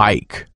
hike.